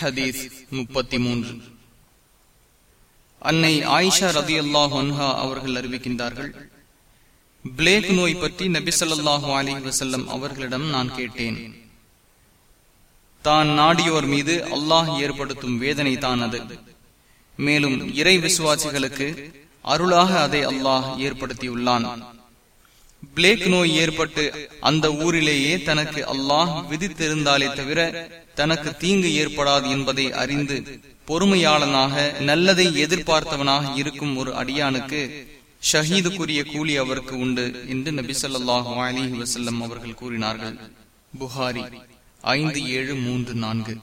ஹதீஸ் முப்பத்தி மூன்று அன்னை ஆயிஷா ரதி அல்லாஹா அவர்கள் அறிவிக்கின்றார்கள் பிளேக் நோய் பற்றி நபிசல்லாஹு அலி வசல்லம் அவர்களிடம் நான் கேட்டேன். தான் நாடியோர் மீது அல்லாஹ் ஏற்படுத்தும் வேதனை தான் அது. மேலும் இறை விசுவாசிகளுக்கு அருளாக அதை அல்லாஹ் ஏற்படுத்தியுள்ளான். பிளேக் நோய் ஏற்பட்டு அந்த ஊரிலேயே தனக்கு அல்லாஹ் விதித்திருந்தாலே தவிர தனக்கு தீங்கு ஏற்படாது என்பதை அறிந்து பொறுமையாளனாக நல்லதை எதிர்பார்த்தவனாக இருக்கும் ஒரு அடியானுக்கு ஷஹீதுக்குரிய கூலி அவருக்கு உண்டு என்று நபி சொல்லாஹு அலிஹி வசல்லம் அவர்கள் கூறினார்கள். புகாரி ஐந்து ஏழு மூன்று நான்கு.